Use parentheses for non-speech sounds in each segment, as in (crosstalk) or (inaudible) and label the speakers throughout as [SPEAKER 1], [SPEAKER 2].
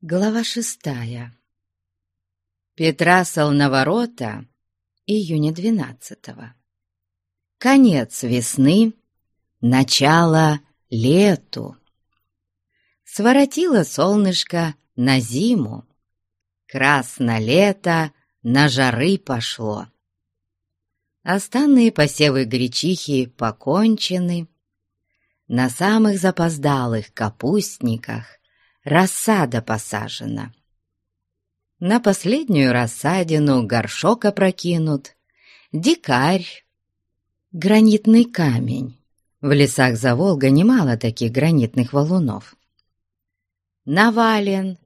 [SPEAKER 1] Глава шестая. Петра Солноворота, июня двенадцатого. Конец весны, начало лету. Своротило солнышко на зиму, красно лето на жары пошло. Останные посевы гречихи покончены, на самых запоздалых капустниках рассада посажена. На последнюю рассадину горшок опрокинут, дикарь, гранитный камень. В лесах за Волгой немало таких гранитных валунов. Навален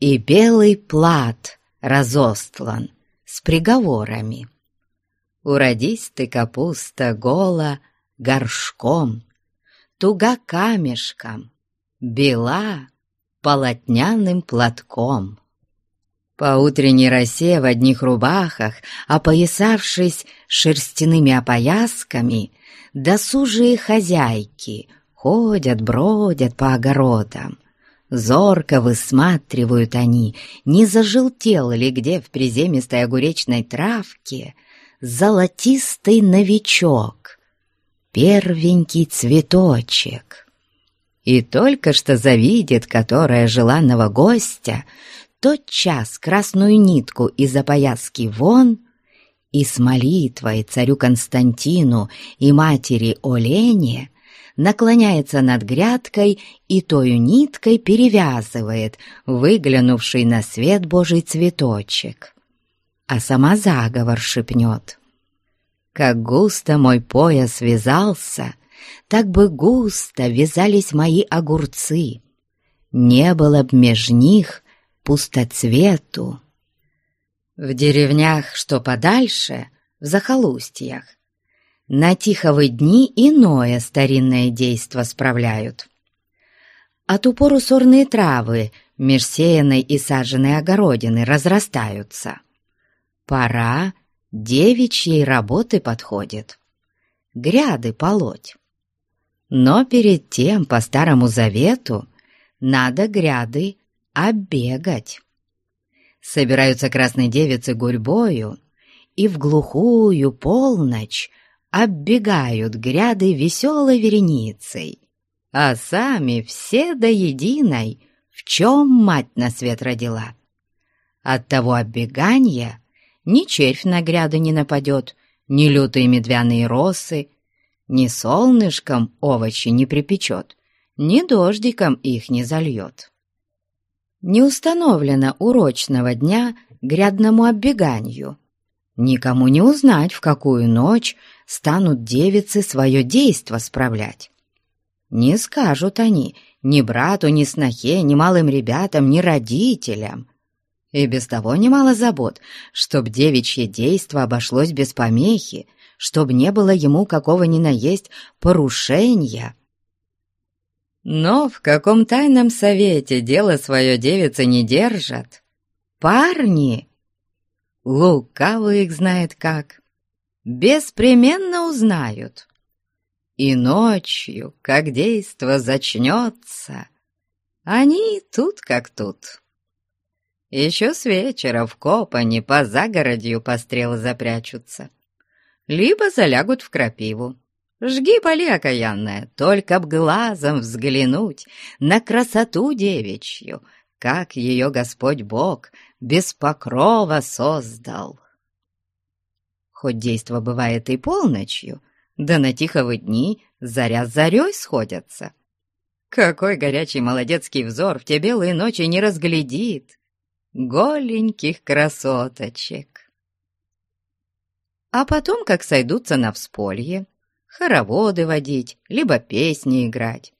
[SPEAKER 1] и белый плат разостлан с приговорами. Уродись ты, капуста, гола, горшком, туга камешком, бела полотняным платком. По утренней росе в одних рубахах, опоясавшись шерстяными опоясками, досужие хозяйки ходят, бродят по огородам. Зорко высматривают они, не зажелтел ли где в приземистой огуречной травке золотистый новичок, первенький цветочек и только что завидит которая желанного гостя, тот час красную нитку из опояски вон и с молитвой царю Константину и матери Олене наклоняется над грядкой и тою ниткой перевязывает выглянувший на свет Божий цветочек. А сама заговор шепнет. «Как густо мой пояс вязался!» Так бы густо вязались мои огурцы, не было б меж них пустоцвету. В деревнях, что подальше, в захолустьях, на тиховы дни иное старинное действо справляют. От упору сорные травы меж сеянной и саженной огородины разрастаются. Пора девичьей работы подходит. Гряды полоть. Но перед тем, по Старому Завету, надо гряды оббегать. Собираются красные девицы гурьбою и в глухую полночь оббегают гряды веселой вереницей, а сами все до единой, в чем мать на свет родила. От того оббегания ни червь на гряды не нападет, ни лютые медвяные росы, ни солнышком овощи не припечет, ни дождиком их не зальет. Не установлено урочного дня грядному оббеганию. Никому не узнать, в какую ночь станут девицы свое действо справлять. Не скажут они ни брату, ни снохе, ни малым ребятам, ни родителям. И без того немало забот, чтоб девичье действо обошлось без помехи, чтоб не было ему какого ни наесть порушения. Но в каком тайном совете дело свое девицы не держат, парни, лукавый их знает как, беспременно узнают. И ночью, как действо зачнется, они тут как тут. Еще с вечера в копане по загородью по стрелы запрячутся либо залягут в крапиву. Жги, поли, окаянная, только б глазом взглянуть на красоту девичью, как ее Господь Бог без покрова создал. Хоть действо бывает и полночью, да на тиховы дни заря с зарей сходятся. Какой горячий молодецкий взор в те белые ночи не разглядит голеньких красоточек а потом, как сойдутся на всполье, хороводы водить, либо песни играть.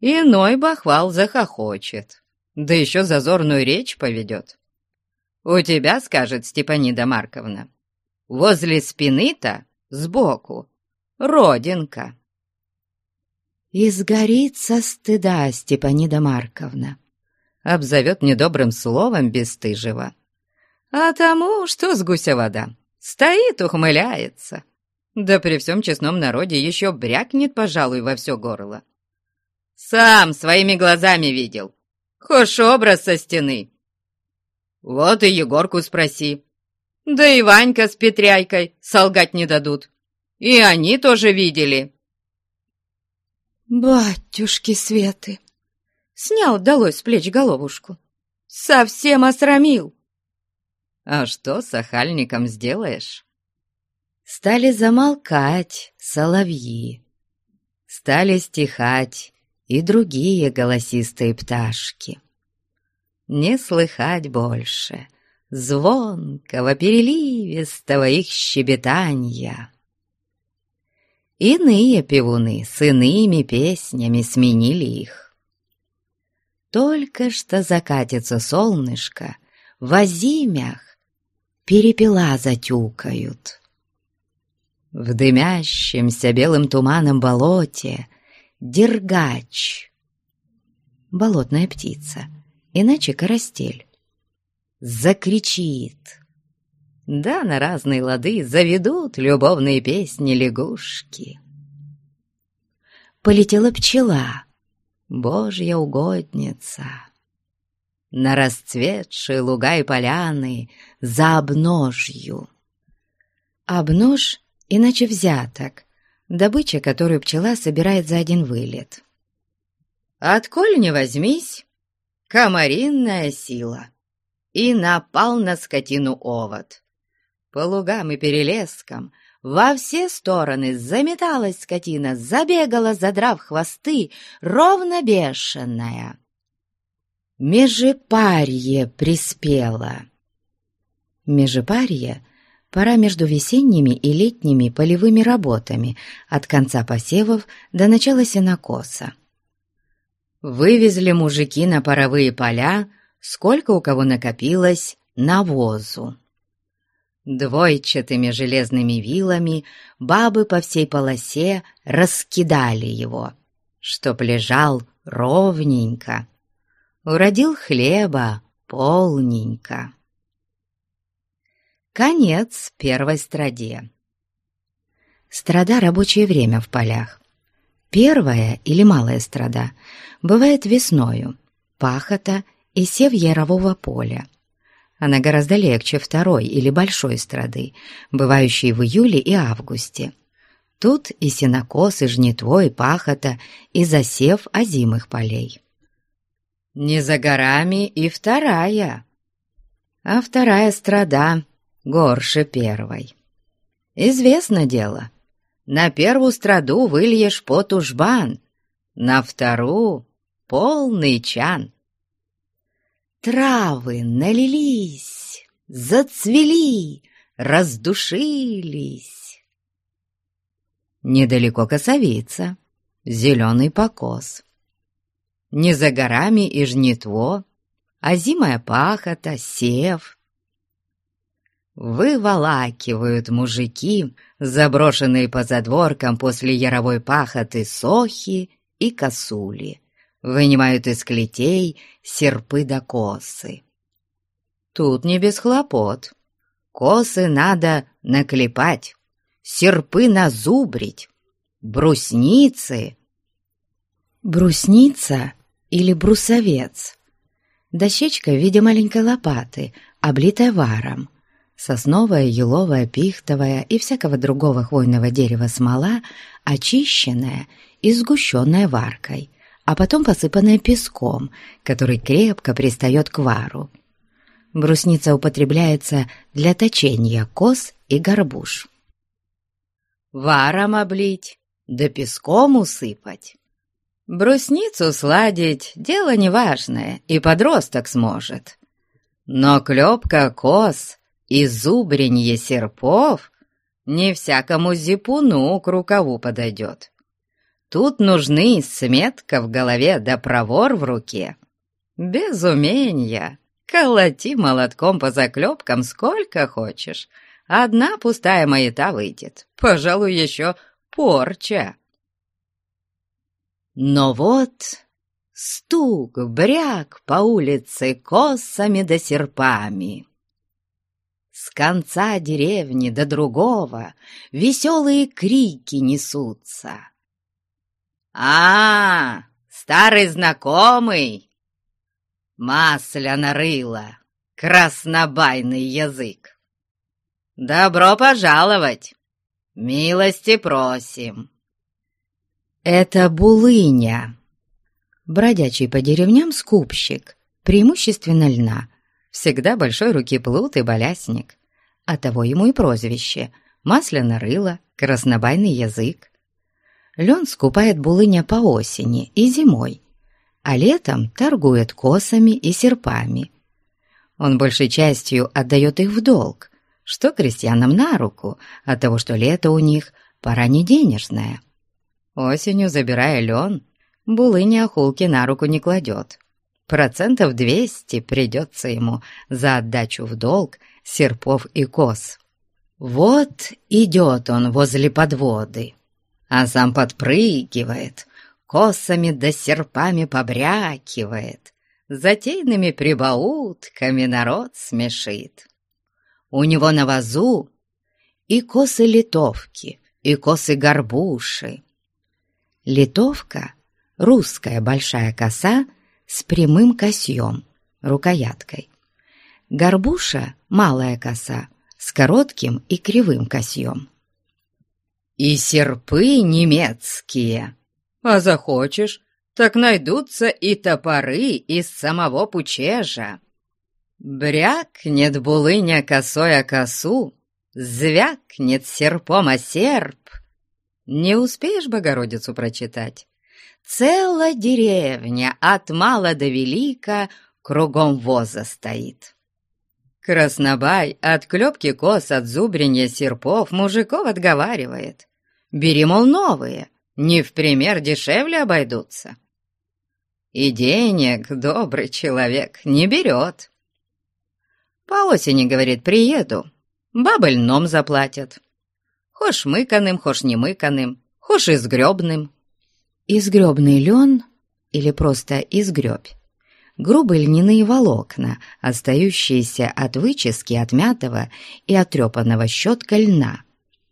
[SPEAKER 1] Иной бахвал захохочет, да еще зазорную речь поведет. «У тебя, — скажет Степанида Марковна, — возле спины-то, сбоку, родинка». «И сгорит со стыда Степанида Марковна», — обзовет недобрым словом бесстыжего. «А тому, что с гуся вода, Стоит, ухмыляется. Да при всем честном народе еще брякнет, пожалуй, во все горло. Сам своими глазами видел. Хошь образ со стены. Вот и Егорку спроси. Да и Ванька с Петряйкой солгать не дадут. И они тоже видели.
[SPEAKER 2] Батюшки Светы! Снял далось с плеч головушку. Совсем осрамил.
[SPEAKER 1] А что с охальником сделаешь?
[SPEAKER 2] Стали замолкать соловьи. Стали стихать и другие голосистые пташки. Не слыхать больше звонкого, переливистого их щебетанья. Иные певуны с иными песнями сменили их. Только что закатится солнышко, в озимях перепела затюкают. В дымящемся белым туманом болоте дергач, болотная птица, иначе карастель, закричит. Да на разные лады заведут любовные песни лягушки. Полетела пчела, божья угодница на расцветшие луга и поляны за обножью. Обнож, иначе взяток, добыча, которую пчела собирает за один вылет. Отколь не возьмись, комаринная сила, и напал на скотину овод. По лугам и перелескам во все стороны заметалась скотина, забегала, задрав хвосты, ровно бешеная. Межепарье приспело. Межепарье — пора между весенними и летними полевыми работами от конца посевов до начала сенокоса. Вывезли мужики на паровые поля, сколько у кого накопилось, навозу. Двойчатыми железными вилами бабы по всей полосе раскидали его, чтоб лежал ровненько, уродил хлеба полненько. Конец первой страде. Страда — рабочее время в полях. Первая или малая страда бывает весною, пахота и сев ярового поля. Она гораздо легче второй или большой страды, бывающей в июле и августе. Тут и сенокос, и жнитво, и пахота, и засев озимых полей. Не за горами и вторая, а вторая страда горше первой. Известно дело, на первую страду выльешь потужбан, на вторую — полный чан. Травы налились, зацвели, раздушились. Недалеко косовица, зеленый покос не за горами и жнитво, а зимая пахота, сев. Выволакивают мужики, заброшенные по задворкам после яровой пахоты сохи и косули, вынимают из клетей серпы да косы. Тут не без хлопот. Косы надо наклепать, серпы назубрить, брусницы. Брусница или брусовец. Дощечка в виде маленькой лопаты, облитая варом. Сосновая, еловая, пихтовая и всякого другого хвойного дерева смола, очищенная и сгущенная варкой, а потом посыпанная песком, который крепко пристает к вару. Брусница употребляется для точения кос и горбуш. Варом облить, да песком усыпать. Брусницу сладить — дело неважное, и подросток сможет. Но клепка кос и зубренье серпов не всякому зипуну к рукаву подойдет. Тут нужны сметка в голове да провор в руке. Без умения колоти молотком по заклепкам сколько хочешь. Одна пустая маята выйдет, пожалуй, еще порча. Но вот стук, бряк по улице косами да серпами. С конца деревни до другого веселые крики несутся. «А, старый знакомый!
[SPEAKER 1] масляно рыло, краснобайный язык. Добро пожаловать, милости просим.
[SPEAKER 2] Это Булыня, бродячий по деревням скупщик, преимущественно льна, всегда большой руки плут и балясник. А того ему и прозвище — масляно рыло, краснобайный язык. Лен скупает булыня по осени и зимой, а летом торгует косами и серпами. Он большей частью отдает их в долг, что крестьянам на руку от того, что лето у них пора не денежная. Осенью, забирая лен, булыня охулки на руку не кладет. Процентов двести придется ему за отдачу в долг серпов и кос. Вот идет он возле подводы, а сам подпрыгивает, косами да серпами побрякивает, затейными прибаутками народ смешит. У него на вазу и косы литовки, и косы горбуши. Литовка — русская большая коса с прямым косьем, рукояткой. Горбуша — малая коса с коротким и кривым косьем.
[SPEAKER 1] И серпы немецкие, а захочешь, так найдутся и топоры из самого пучежа. Брякнет булыня косой о косу, звякнет серпом о серп. Не успеешь Богородицу прочитать? Целая деревня от мала до велика кругом воза стоит. Краснобай от клепки кос, от зубренья серпов мужиков отговаривает. Бери, мол, новые, не в пример дешевле обойдутся. И денег добрый человек не берет. По осени, говорит, приеду, бабы льном заплатят. Хошь мыканым, хошь не мыканым, хошь изгребным.
[SPEAKER 2] Изгребный лен или просто изгребь грубые льняные волокна, остающиеся от вычески отмятого и отрепанного щетка льна.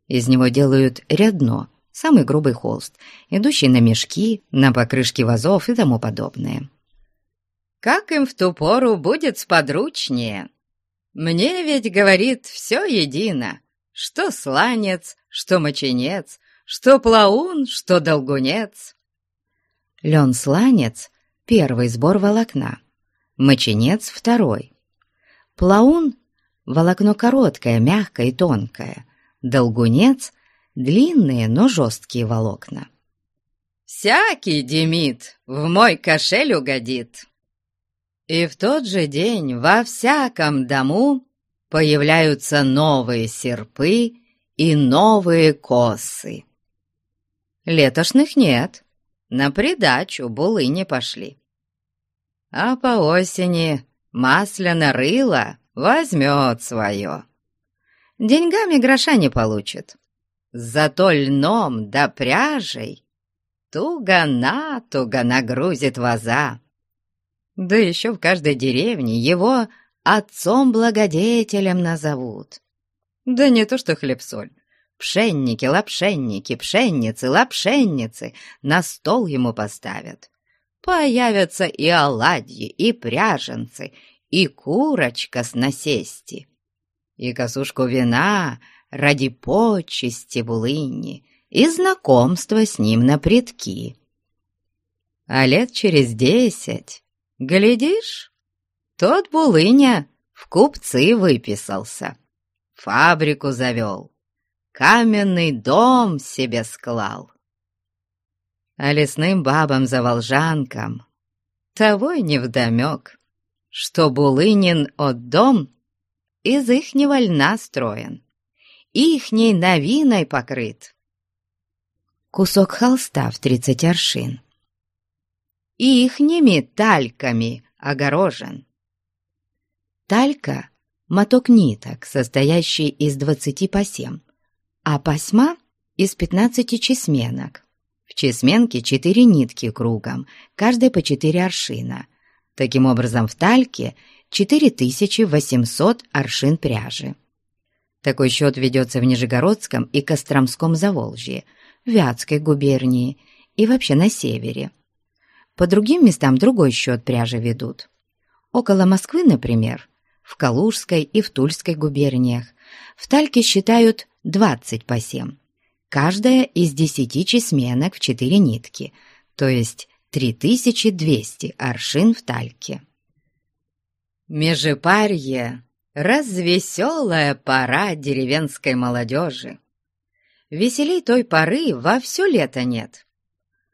[SPEAKER 2] Из него делают рядно, самый грубый холст, идущий на мешки, на покрышки вазов и тому подобное.
[SPEAKER 1] «Как им в ту пору будет сподручнее? Мне ведь, говорит, все едино, что сланец, что моченец, что плаун, что долгунец».
[SPEAKER 2] Лен-сланец первый сбор волокна, моченец второй. Плаун — волокно короткое, мягкое и тонкое, долгунец — длинные, но жесткие волокна.
[SPEAKER 1] «Всякий Демид в мой кошель угодит!» И в тот же день во всяком дому появляются новые серпы и новые косы. Летошных нет, на придачу булы не пошли. А по осени масляно рыло возьмет свое. Деньгами гроша не получит, зато льном да пряжей туго-натуго нагрузит ваза. Да еще в каждой деревне его отцом-благодетелем назовут. Да не то что хлеб-соль, Пшенники, лапшенники, пшенницы, лапшенницы на стол ему поставят. Появятся и оладьи, и пряженцы, и курочка с насести, и косушку вина ради почести булыни и знакомства с ним на предки. А лет через десять, глядишь, тот булыня в купцы выписался, фабрику завел каменный дом себе склал. А лесным бабам-заволжанкам того и невдомек, что Булынин от дом из ихнего льна строен, ихней новиной покрыт.
[SPEAKER 2] Кусок холста в тридцать аршин.
[SPEAKER 1] Ихними тальками огорожен.
[SPEAKER 2] Талька — моток ниток, состоящий из двадцати по семь а пасьма из 15 чесменок. В чесменке 4 нитки кругом, каждая по 4 аршина. Таким образом, в тальке 4800 аршин пряжи. Такой счет ведется в Нижегородском и Костромском Заволжье, Вятской губернии и вообще на севере. По другим местам другой счет пряжи ведут. Около Москвы, например, в Калужской и в Тульской губерниях, в Тальке считают 20 по 7. Каждая из 10 чесменок в 4 нитки, то есть 3200 аршин в Тальке. Межепарье — развеселая пора деревенской молодежи. Веселей той поры во все лето нет.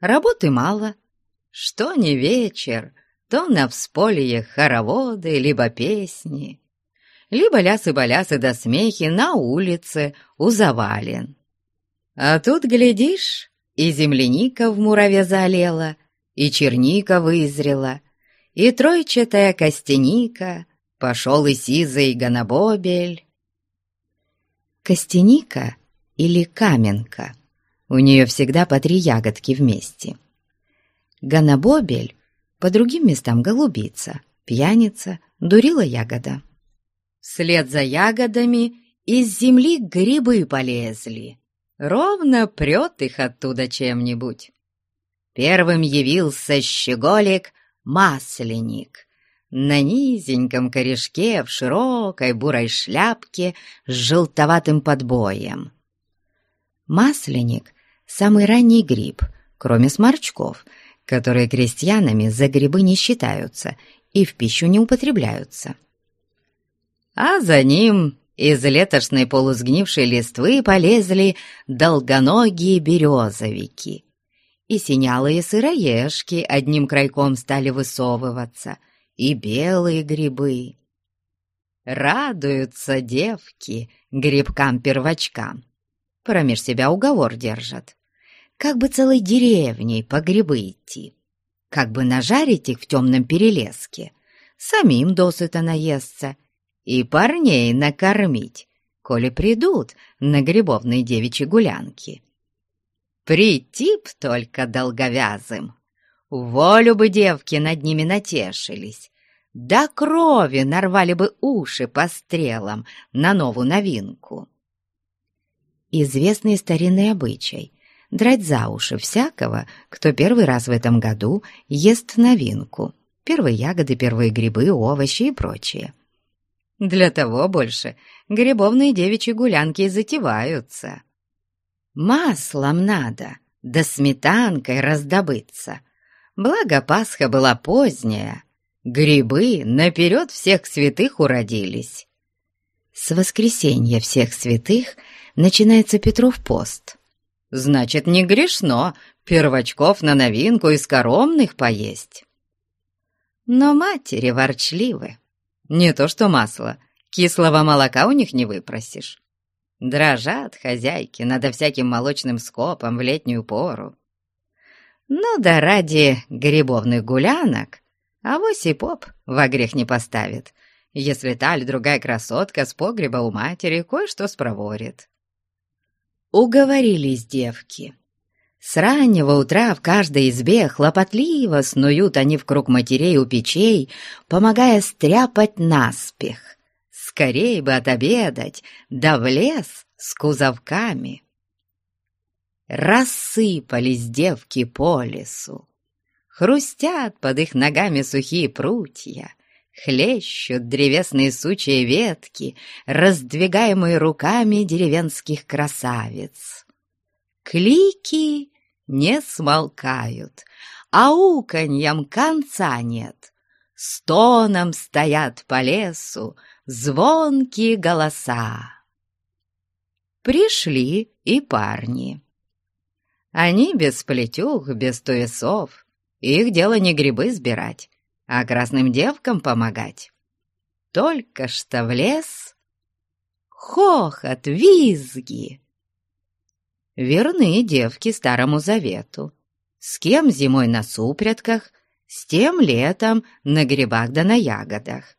[SPEAKER 2] Работы мало. Что не вечер, то на всполье хороводы, либо песни, либо лясы-балясы до смехи на улице у завален. А тут, глядишь, и земляника в мураве залела, и черника вызрела, и тройчатая костяника, пошел и сизый гонобобель. Костяника или каменка. У нее всегда по три ягодки вместе. Гонобобель, по другим местам голубица, пьяница, дурила ягода. Вслед за ягодами из земли грибы полезли. Ровно прет их оттуда чем-нибудь. Первым явился щеголик-масленник. На низеньком корешке в широкой бурой шляпке с желтоватым подбоем. Масленик — самый ранний гриб, кроме сморчков, которые крестьянами за грибы не считаются и в пищу не употребляются. А за ним из летошной полусгнившей листвы полезли долгоногие березовики, и синялые сыроежки одним крайком стали высовываться, и белые грибы. Радуются девки грибкам-первочкам, промеж себя уговор держат. Как бы целой деревней по грибы идти, как бы нажарить их в темном перелеске, самим досыта наесться и парней накормить, коли придут на грибовные девичьи гулянки. Прийти б только долговязым, волю бы девки над ними натешились, до крови нарвали бы уши по стрелам на новую новинку. Известный старинный обычай — драть за уши всякого, кто первый раз в этом году ест новинку, первые ягоды, первые грибы, овощи и прочее. Для того больше грибовные девичьи гулянки затеваются. Маслом надо, да сметанкой раздобыться. Благо Пасха была поздняя, грибы наперед всех святых уродились. С воскресенья всех святых — начинается Петров пост. Значит, не грешно первочков на новинку из коромных поесть. Но матери ворчливы. Не то что масло, кислого молока у них не выпросишь. Дрожат хозяйки над всяким молочным скопом в летнюю пору. Ну да ради грибовных гулянок авось и поп во грех не поставит, если та или другая красотка с погреба у матери кое-что спроворит. Уговорились девки. С раннего утра в каждой избе хлопотливо снуют они в круг матерей у печей, помогая стряпать наспех. Скорей бы отобедать, да в лес с кузовками. Рассыпались девки по лесу, хрустят под их ногами сухие прутья, Хлещут древесные сучья ветки, раздвигаемые руками деревенских красавиц. Клики не смолкают, а уканьям конца нет. Стоном стоят по лесу звонкие голоса. Пришли и парни. Они без плетюх, без туесов. Их дело не грибы сбирать, а красным девкам помогать. Только что в лес хохот, визги. Верны девки старому завету. С кем зимой на супрятках, с тем летом на грибах да на ягодах,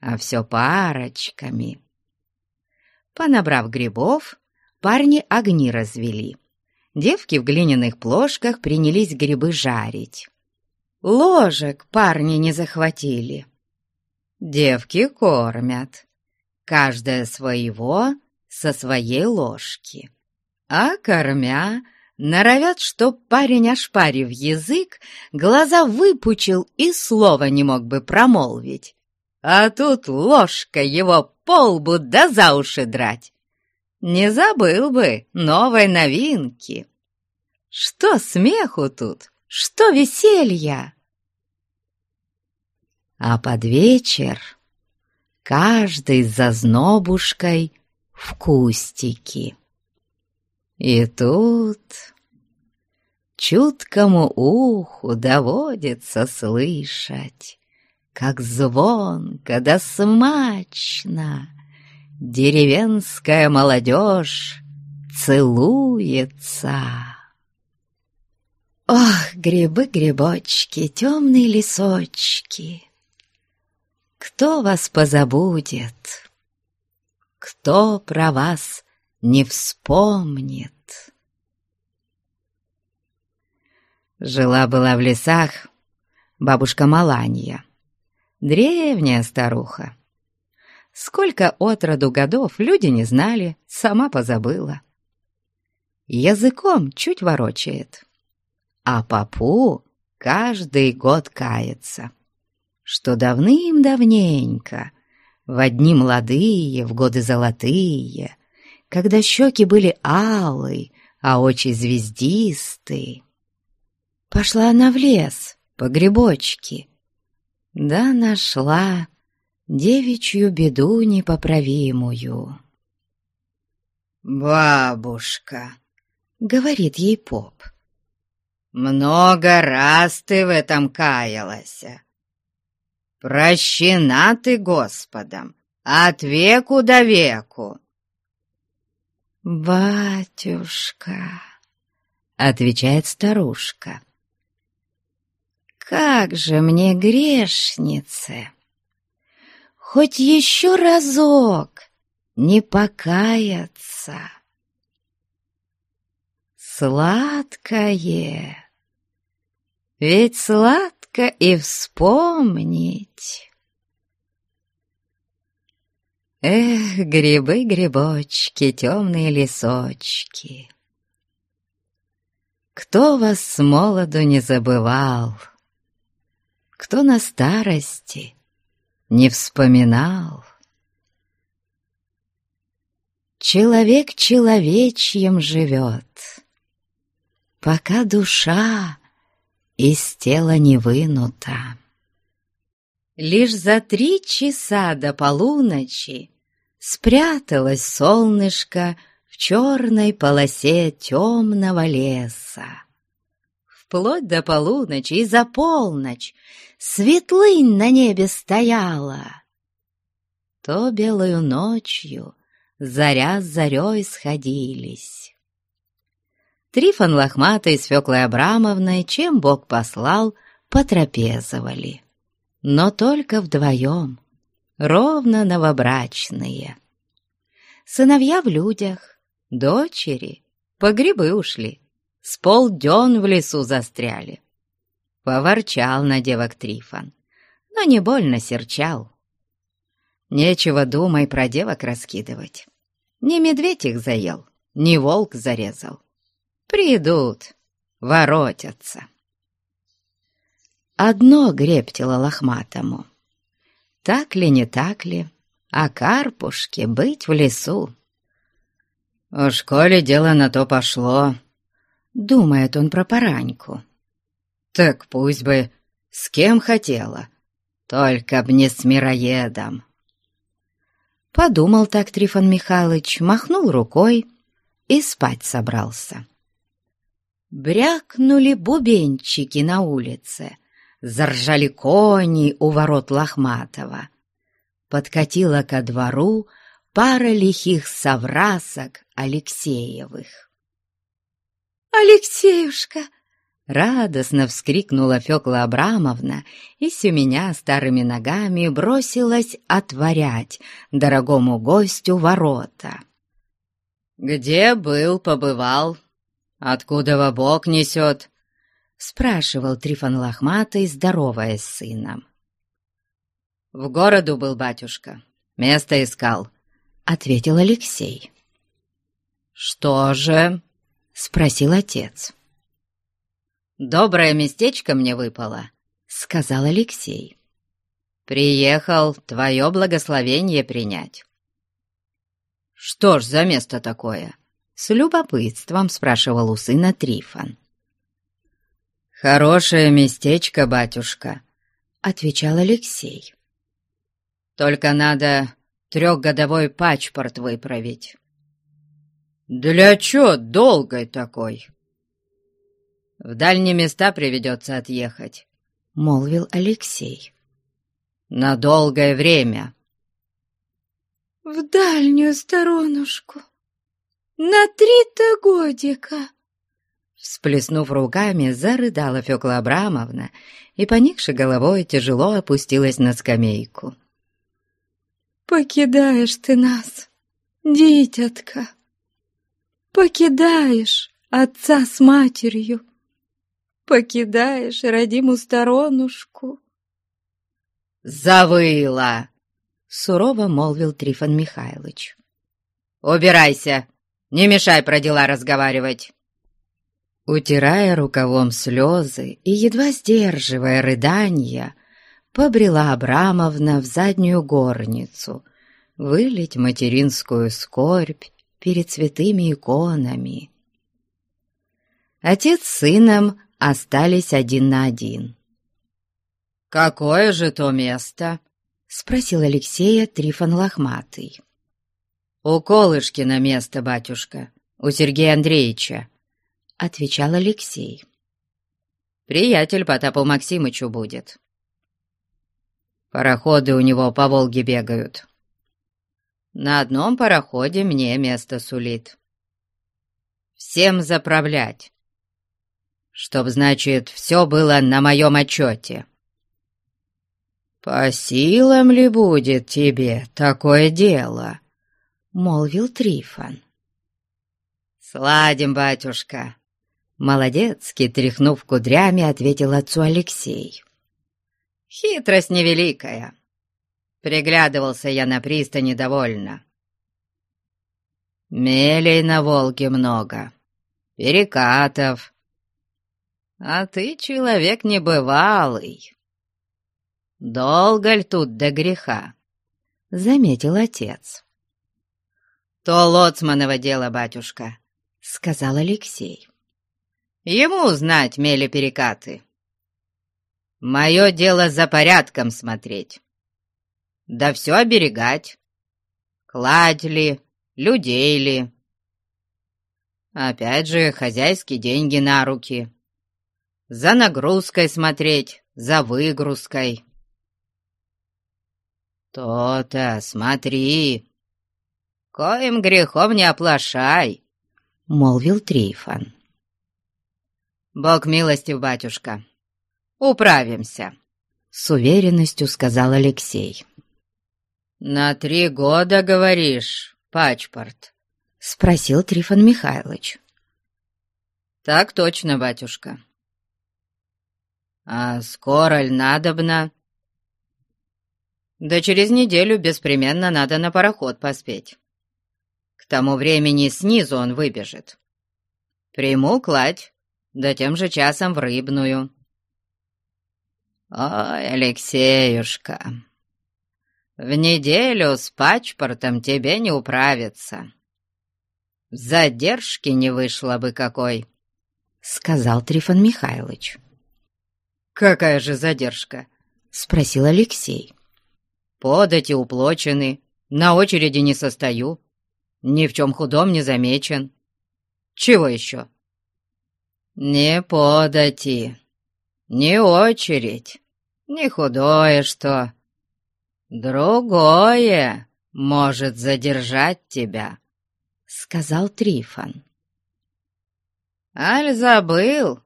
[SPEAKER 2] а все парочками. Понабрав грибов, парни огни развели. Девки в глиняных плошках принялись грибы жарить. Ложек парни не захватили. Девки кормят, каждая своего со своей ложки. А кормя, норовят, чтоб парень, ошпарив язык, глаза выпучил и слова не мог бы промолвить.
[SPEAKER 1] а тут ложка его полбу да за уши драть. Не забыл бы новой новинки. Что смеху тут, что веселья?
[SPEAKER 2] А под вечер каждый с зазнобушкой в кустики. И тут чуткому уху доводится слышать, как звонко да смачно деревенская молодежь целуется. Ох, грибы-грибочки, темные лесочки, кто вас позабудет? Кто про вас не вспомнит? Жила-была в лесах бабушка Маланья, древняя старуха. Сколько от роду годов люди не знали, сама позабыла. Языком чуть ворочает, а попу каждый год кается что давным-давненько, в одни молодые, в годы золотые, когда щеки были алые, а очи звездистые, пошла она в лес по грибочки, да нашла девичью беду непоправимую.
[SPEAKER 1] «Бабушка», —
[SPEAKER 2] говорит ей поп, —
[SPEAKER 1] «много раз ты в этом каялась, Прощена ты Господом от веку до веку.
[SPEAKER 2] «Батюшка», — отвечает старушка, — «как же мне грешнице! Хоть еще разок не покаяться!» Сладкое, ведь сладкое только и вспомнить. Эх, грибы-грибочки, темные лесочки, Кто вас с молоду не забывал, Кто на старости не вспоминал? Человек человечьем живет, Пока душа из тела не вынута. Лишь за три часа до полуночи спряталось солнышко в черной полосе темного леса. Вплоть до полуночи и за полночь светлынь на небе стояла. То белую ночью заря с зарей сходились. Трифон Лохматый с Феклой Абрамовной, чем Бог послал, потрапезовали. Но только вдвоем, ровно новобрачные. Сыновья в людях, дочери по грибы ушли, с полден в лесу застряли. Поворчал на девок Трифон, но не больно серчал. Нечего думай про девок раскидывать. Не медведь их заел, не волк зарезал. Придут, воротятся. Одно грептило лохматому. Так ли, не так ли, а карпушке быть в лесу? «Уж коли дело на то пошло», — думает он про пораньку. «Так пусть бы с кем хотела, только б не с мироедом». Подумал так Трифон Михайлович, махнул рукой и спать собрался. Брякнули бубенчики на улице, заржали кони у ворот Лохматова. Подкатила ко двору пара лихих соврасок Алексеевых. «Алексеюшка!» — радостно вскрикнула Фёкла Абрамовна и меня старыми ногами бросилась отворять дорогому гостю ворота. «Где был, побывал?» «Откуда во бок несет?» — спрашивал Трифон Лохматый, здороваясь с сыном. «В городу был батюшка, место искал», — ответил Алексей. «Что же?» — спросил отец. «Доброе местечко мне выпало», — сказал Алексей.
[SPEAKER 1] приехал твое благословение принять». «Что ж за место такое?» — с любопытством спрашивал у сына Трифон. «Хорошее местечко, батюшка», — отвечал Алексей. «Только надо трехгодовой пачпорт выправить». «Для чё долгой такой?» «В дальние места приведется отъехать», — молвил Алексей. «На долгое время».
[SPEAKER 3] «В дальнюю сторонушку, на три-то годика»,
[SPEAKER 2] Всплеснув руками, зарыдала Фёкла Абрамовна и, поникши головой, тяжело опустилась на скамейку.
[SPEAKER 3] «Покидаешь ты нас, дитятка!» Покидаешь отца с матерью, покидаешь родимую сторонушку.
[SPEAKER 1] «Завыла!» — сурово молвил Трифон Михайлович. «Убирайся! Не мешай про дела разговаривать!»
[SPEAKER 2] Утирая рукавом слезы и едва сдерживая рыдания, побрела Абрамовна в заднюю горницу вылить материнскую скорбь перед святыми иконами. Отец с сыном остались один на один.
[SPEAKER 1] «Какое же то место?»
[SPEAKER 2] — спросил Алексея Трифон Лохматый.
[SPEAKER 1] «У Колышкина место, батюшка, у Сергея Андреевича», — отвечал Алексей. «Приятель Потапу Максимычу будет. Пароходы у него по Волге бегают. На одном пароходе мне место сулит. Всем заправлять. Чтоб, значит, все было на моем отчете. «По силам ли будет тебе такое дело?» — молвил Трифон. «Сладим, батюшка!» Молодецкий, тряхнув кудрями, ответил отцу Алексей. «Хитрость невеликая. Приглядывался я на пристани довольно. Мелей на Волге много, перекатов. А ты человек небывалый. Долго ли тут до греха? — заметил отец. «То лоцманово дело, батюшка», — сказал Алексей. «Ему знать мели перекаты. Мое дело за порядком смотреть да все оберегать. Кладь ли, людей ли. Опять же, хозяйские деньги на руки. За нагрузкой смотреть, за выгрузкой. То-то, смотри. Коим грехом не оплошай, — молвил Трифон. Бог милостив, батюшка. Управимся, — с уверенностью сказал Алексей. «На три года, говоришь, пачпорт?» — спросил Трифон Михайлович. «Так точно, батюшка». «А скоро ль надобно?» «Да через неделю беспременно надо на пароход поспеть. К тому времени снизу он выбежит. Приму кладь, да тем же часом в рыбную». «Ой, Алексеюшка!» В неделю с пачпортом тебе не управиться. Задержки не вышло бы какой, — сказал Трифон Михайлович. «Какая же задержка?» — спросил Алексей. «Подати уплочены, на очереди не состою, ни в чем худом не замечен. Чего еще?» «Не подати, не очередь, не худое что, «Другое может задержать тебя», — сказал Трифон. «Аль забыл,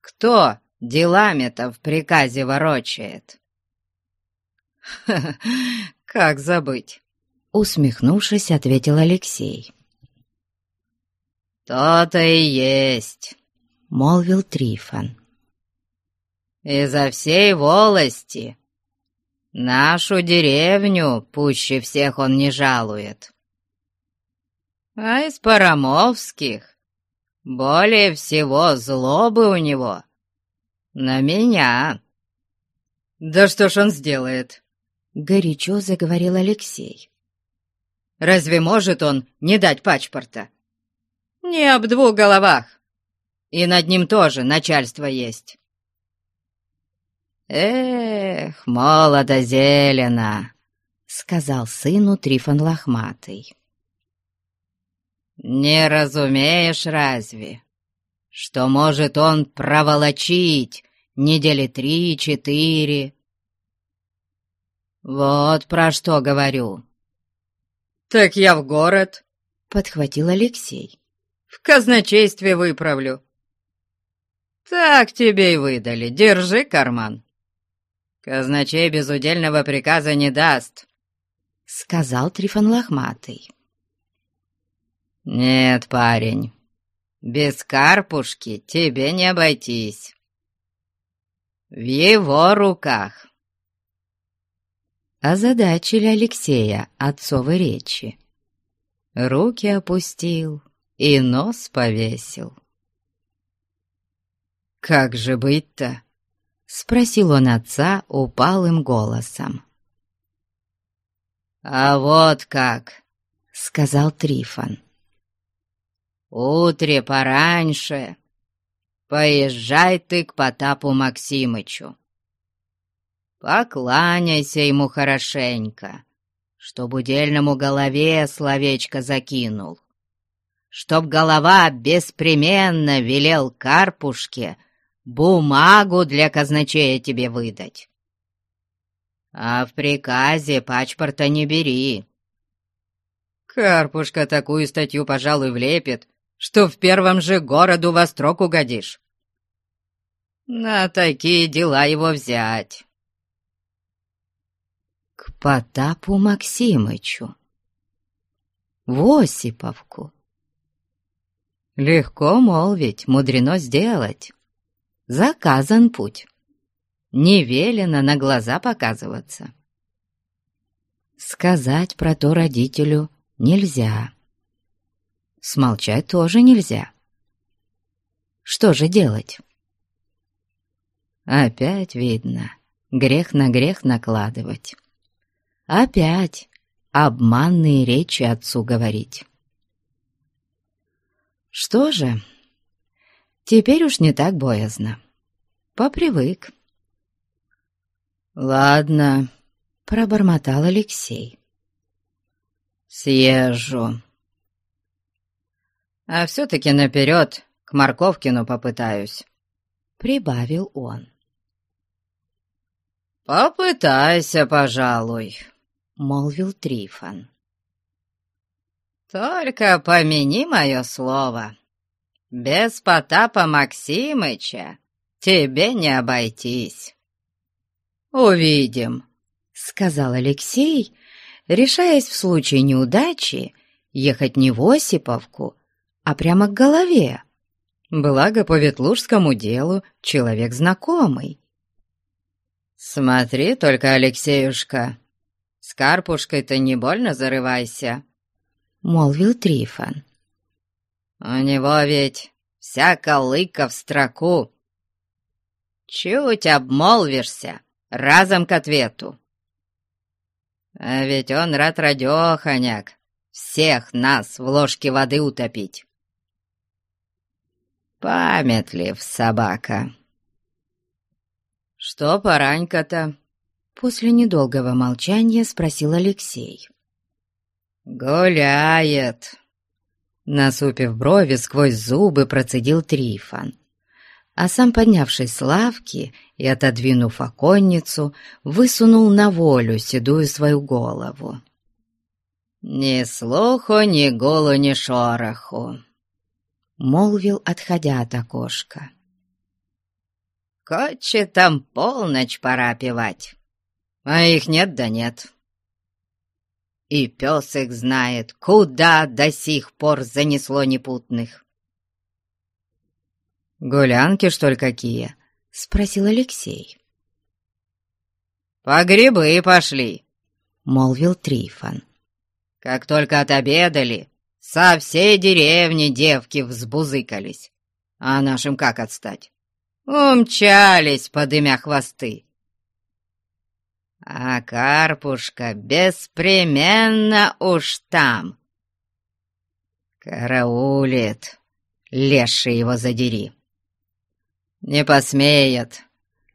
[SPEAKER 1] кто делами-то в приказе ворочает?» (laughs) как забыть?» — усмехнувшись, ответил Алексей. «То-то и есть», — молвил Трифон. «Изо всей волости Нашу деревню пуще всех он не жалует. А из Парамовских более всего злобы у него на меня. Да что ж он сделает?
[SPEAKER 2] Горячо заговорил Алексей.
[SPEAKER 1] Разве может он не дать пачпорта? Не об двух головах. И над ним тоже начальство есть. «Эх, молодо зелено!» — сказал сыну Трифон Лохматый. «Не разумеешь разве, что может он проволочить недели три-четыре? Вот про что говорю». «Так я в город», — подхватил Алексей. «В казначействе выправлю». «Так тебе и выдали. Держи карман». «Казначей без удельного приказа не даст», — сказал Трифон Лохматый. «Нет, парень, без карпушки тебе не обойтись. В его руках».
[SPEAKER 2] Озадачили Алексея отцовы речи. Руки опустил и нос повесил.
[SPEAKER 1] «Как же быть-то?»
[SPEAKER 2] — спросил он отца упалым голосом.
[SPEAKER 1] «А вот как!»
[SPEAKER 2] — сказал Трифон.
[SPEAKER 1] «Утре пораньше поезжай ты к Потапу Максимычу. Покланяйся ему хорошенько, чтоб удельному голове словечко закинул, чтоб голова беспременно велел Карпушке бумагу для казначея тебе выдать. А в приказе пачпорта не бери. Карпушка такую статью, пожалуй, влепит, что в первом же городу во строк угодишь. На такие дела его взять.
[SPEAKER 2] Потапу Максимычу. В Осиповку. Легко молвить, мудрено сделать заказан путь. Не велено на глаза показываться. Сказать про то родителю нельзя. Смолчать тоже нельзя. Что же делать? Опять видно, грех на грех накладывать. Опять обманные речи отцу говорить. Что же, Теперь уж не так боязно. Попривык.
[SPEAKER 1] «Ладно», —
[SPEAKER 2] пробормотал Алексей.
[SPEAKER 1] «Съезжу. А все-таки наперед к Марковкину попытаюсь», — прибавил он. «Попытайся, пожалуй», — молвил Трифон. «Только помяни мое слово». Без Потапа Максимыча тебе не обойтись. Увидим, — сказал Алексей, решаясь в случае неудачи ехать не в Осиповку, а прямо к голове. Благо по ветлужскому делу человек знакомый. «Смотри только, Алексеюшка, с карпушкой-то не больно зарывайся», — молвил Трифон. У него ведь вся колыка в строку. Чуть обмолвишься, разом к ответу. А ведь он рад радеханяк всех нас в ложке воды утопить. Памятлив собака. Что поранька-то? После недолгого молчания спросил Алексей. «Гуляет», Насупив брови, сквозь зубы процедил Трифон. А сам, поднявшись с лавки и отодвинув оконницу, высунул на волю седую свою голову. «Ни слуху, ни голу, ни шороху», — молвил, отходя от окошка. «Коче там полночь пора пивать, а их нет да нет». И пес их знает, куда до сих пор занесло непутных. «Гулянки, что ли, какие?» — спросил Алексей. «По грибы пошли», — молвил Трифон. «Как только отобедали, со всей деревни девки взбузыкались. А нашим как отстать? Умчались, подымя хвосты. А Карпушка беспременно уж там. Караулит, леший его задери. Не посмеет,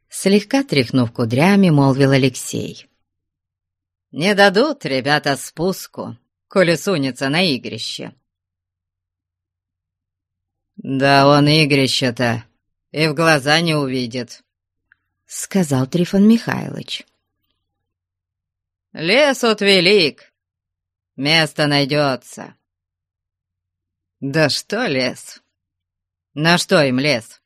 [SPEAKER 1] слегка тряхнув кудрями, молвил Алексей. Не дадут ребята спуску, коли сунется на игрище. Да он игрище-то и в глаза не увидит, сказал Трифон Михайлович. Лес от велик, место найдется. Да что лес? На что им лес?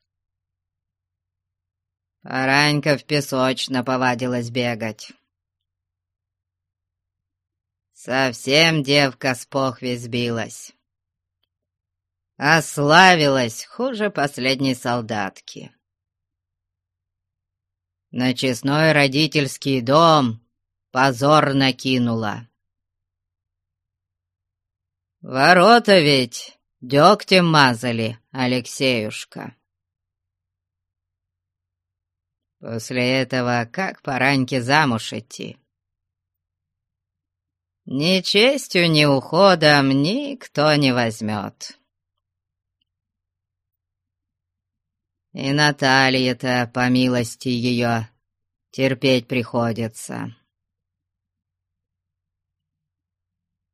[SPEAKER 1] Ранька в песочно повадилась бегать. Совсем девка с похви сбилась. Ославилась хуже последней солдатки. На честной родительский дом позор накинула. Ворота ведь дегтем мазали, Алексеюшка. После этого как по раньке замуж идти? Ни честью, ни уходом никто не возьмет. И Наталья-то, по милости ее, терпеть приходится.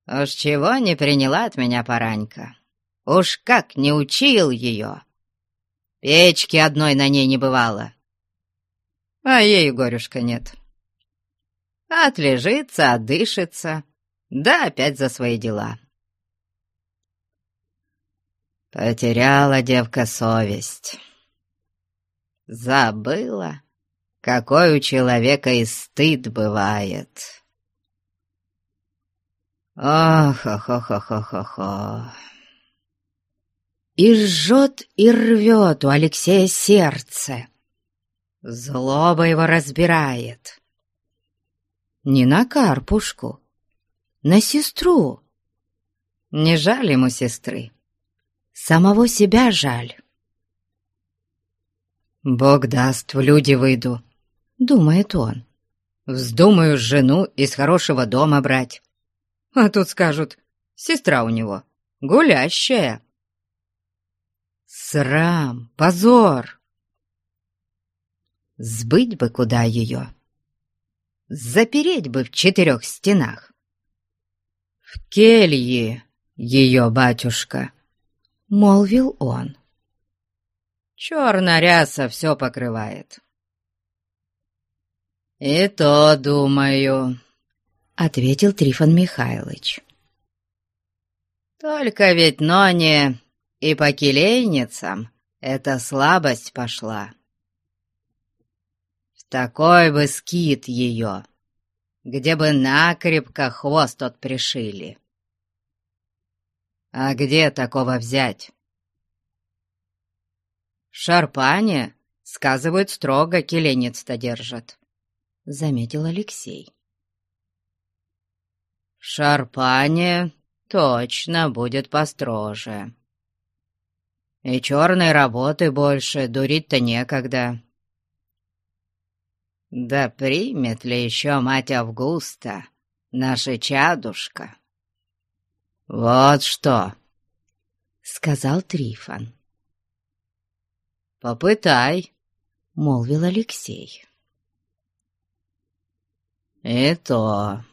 [SPEAKER 1] Уж чего не приняла от меня Паранька. Уж как не учил ее. Печки одной на ней не бывало. А ей горюшка нет. Отлежится, отдышится, да опять за свои дела. Потеряла девка совесть. Забыла, какой у человека и стыд бывает. Ох-ох-ох-ох-ох-ох.
[SPEAKER 2] И жжет, и рвет у Алексея сердце. Злоба его разбирает. Не на Карпушку, на сестру.
[SPEAKER 1] Не жаль ему сестры.
[SPEAKER 2] Самого себя жаль.
[SPEAKER 1] «Бог даст, в люди выйду», — думает он. «Вздумаю жену из хорошего дома брать. А тут скажут, сестра у него гулящая. Срам, позор. Сбыть бы куда ее. Запереть бы в четырех стенах. В келье ее батюшка, — молвил он. Черная ряса все покрывает. И то, думаю,
[SPEAKER 2] ответил Трифон Михайлович.
[SPEAKER 1] «Только ведь Ноне и по келейницам эта слабость пошла. В такой бы скит ее, где бы накрепко хвост тот пришили. А где такого взять? Шарпане, сказывают, строго келенец-то держат», — заметил Алексей. Шарпание точно будет построже. И черной работы больше, дурить-то некогда. Да примет ли еще мать Августа, наша чадушка? Вот что, — сказал Трифон. «Попытай», — молвил Алексей. «И то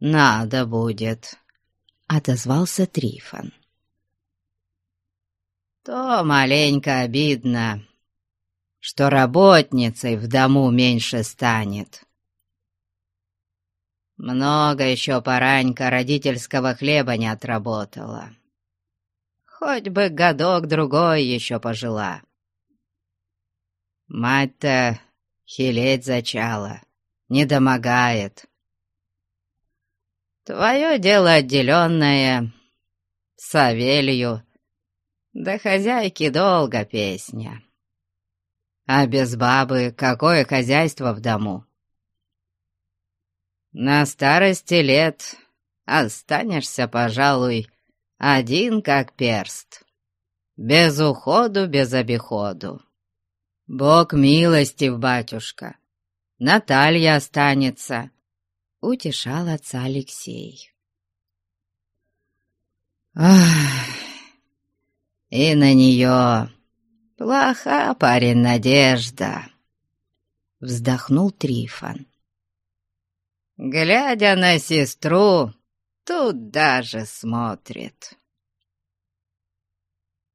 [SPEAKER 1] «Надо будет», — отозвался Трифон. «То маленько обидно, что работницей в дому меньше станет. Много еще поранька родительского хлеба не отработала. Хоть бы годок-другой еще пожила. Мать-то хилеть зачала, не домогает». Твое дело отделенное, Савелью, да хозяйки долго песня. А без бабы какое хозяйство в дому? На старости лет останешься, пожалуй, один как перст. Без уходу, без обиходу. Бог милостив, батюшка. Наталья останется», —
[SPEAKER 2] утешал отца Алексей. «Ах, и на нее плоха парень Надежда», — вздохнул Трифон. «Глядя на сестру, тут даже смотрит».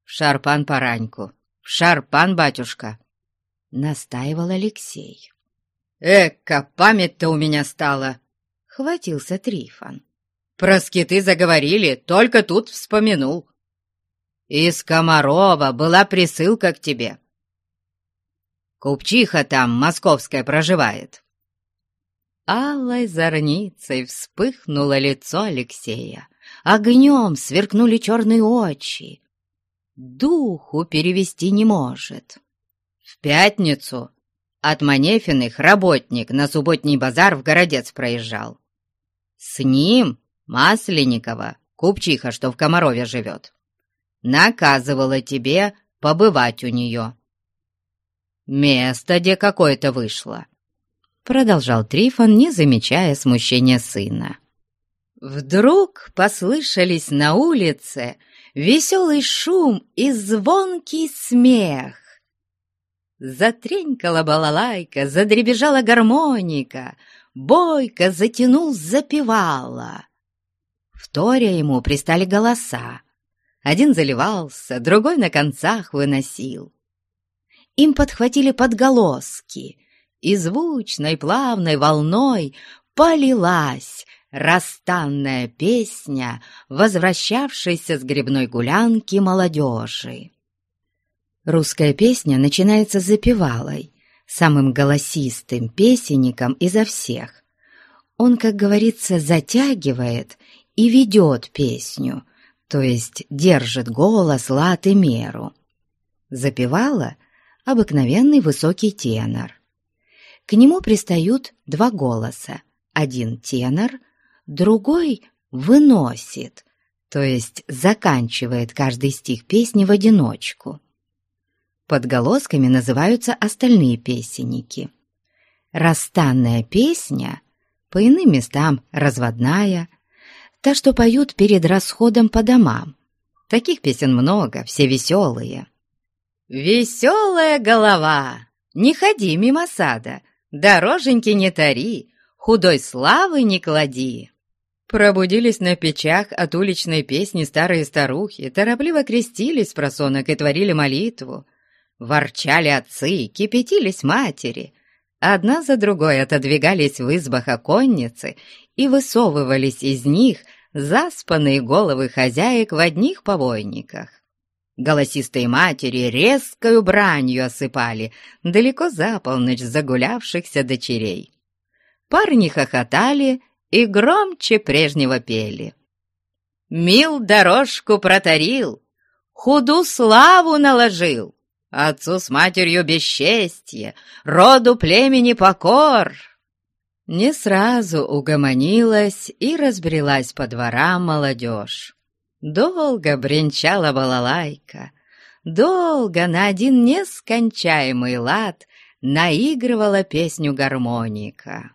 [SPEAKER 1] «Шарпан пораньку, шарпан, батюшка!»
[SPEAKER 2] — настаивал Алексей.
[SPEAKER 1] «Эка, память-то у меня стала!»
[SPEAKER 2] — хватился Трифон.
[SPEAKER 1] «Про скиты заговорили, только тут вспомянул. Из Комарова была присылка к тебе. Купчиха там московская проживает».
[SPEAKER 2] Алой зорницей вспыхнуло лицо Алексея. Огнем сверкнули черные очи. Духу перевести не может.
[SPEAKER 1] В пятницу от Манефиных работник на субботний базар в Городец проезжал. С ним Масленникова, купчиха, что в Комарове живет, наказывала тебе побывать у нее. Место где какое-то вышло
[SPEAKER 2] продолжал Трифон, не замечая смущения сына. Вдруг послышались на улице веселый шум и звонкий смех. Затренькала балалайка, задребежала гармоника, бойко затянул, запевала. Вторя ему пристали голоса. Один заливался, другой на концах выносил. Им подхватили подголоски — и звучной плавной волной полилась расстанная песня, возвращавшейся с грибной гулянки молодежи. Русская песня начинается запевалой, самым голосистым песенником изо всех. Он, как говорится, затягивает и ведет песню, то есть держит голос, лад и меру. Запевала обыкновенный высокий тенор. К нему пристают два голоса. Один тенор, другой выносит, то есть заканчивает каждый стих песни в одиночку. Подголосками называются остальные песенники. Расстанная песня, по иным местам разводная, та, что поют перед расходом по домам. Таких песен много, все веселые. «Веселая голова, не ходи мимо сада, Дороженьки не тари, худой славы не клади. Пробудились на печах от уличной песни старые старухи, торопливо крестились просонок и творили молитву. Ворчали отцы, кипятились матери. Одна за другой отодвигались в избах оконницы и высовывались из них заспанные головы хозяек в одних повойниках. Голосистые матери резкою бранью осыпали далеко за полночь загулявшихся дочерей. Парни хохотали и громче прежнего пели. «Мил дорожку протарил, худу славу наложил, отцу с матерью бесчестье, роду племени покор». Не сразу угомонилась и разбрелась по дворам молодежь. Долго бренчала балалайка, долго на один нескончаемый лад наигрывала песню гармоника.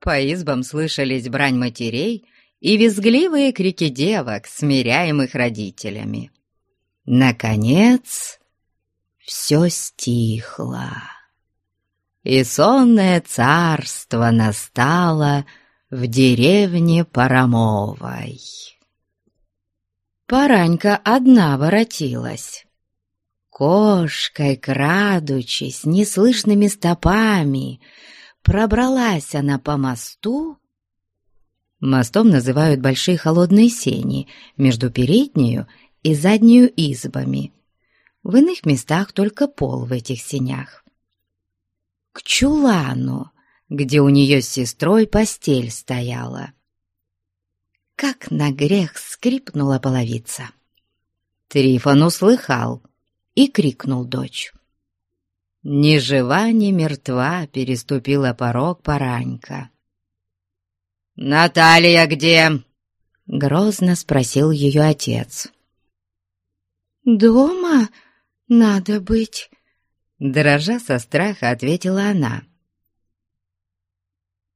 [SPEAKER 2] По избам слышались брань матерей и визгливые крики девок, смиряемых родителями. Наконец, все стихло, и сонное царство настало в деревне Парамовой. Паранька одна воротилась. Кошкой, крадучись, неслышными стопами, пробралась она по мосту. Мостом называют большие холодные сени между переднюю и заднюю избами. В иных местах только пол в этих сенях. К чулану, где у нее с сестрой постель стояла как на грех скрипнула половица. Трифон услыхал и крикнул дочь. Ни жива, ни мертва переступила порог поранька. «Наталья где?» — грозно спросил ее отец.
[SPEAKER 3] «Дома надо быть», —
[SPEAKER 2] дрожа со страха ответила она.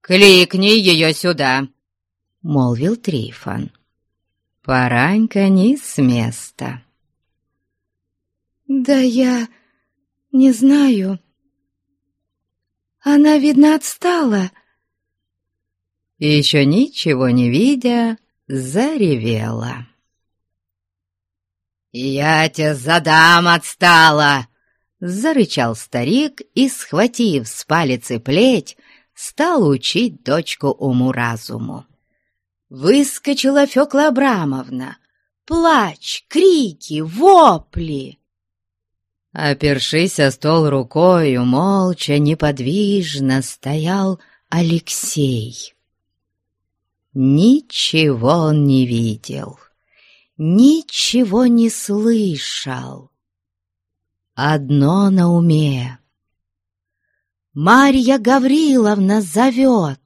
[SPEAKER 1] кликни ее сюда!»
[SPEAKER 2] — молвил Трифон. Паранька не с места.
[SPEAKER 3] «Да я не знаю. Она, видно, отстала».
[SPEAKER 2] Еще ничего не видя, заревела.
[SPEAKER 1] «Я тебе задам отстала!»
[SPEAKER 2] Зарычал старик и, схватив с палицы плеть, стал учить дочку уму-разуму. Выскочила Фёкла Абрамовна. Плач, крики, вопли. Опершись о стол рукою, молча, неподвижно стоял Алексей. Ничего он не видел, ничего не слышал. Одно на уме. Марья Гавриловна зовет.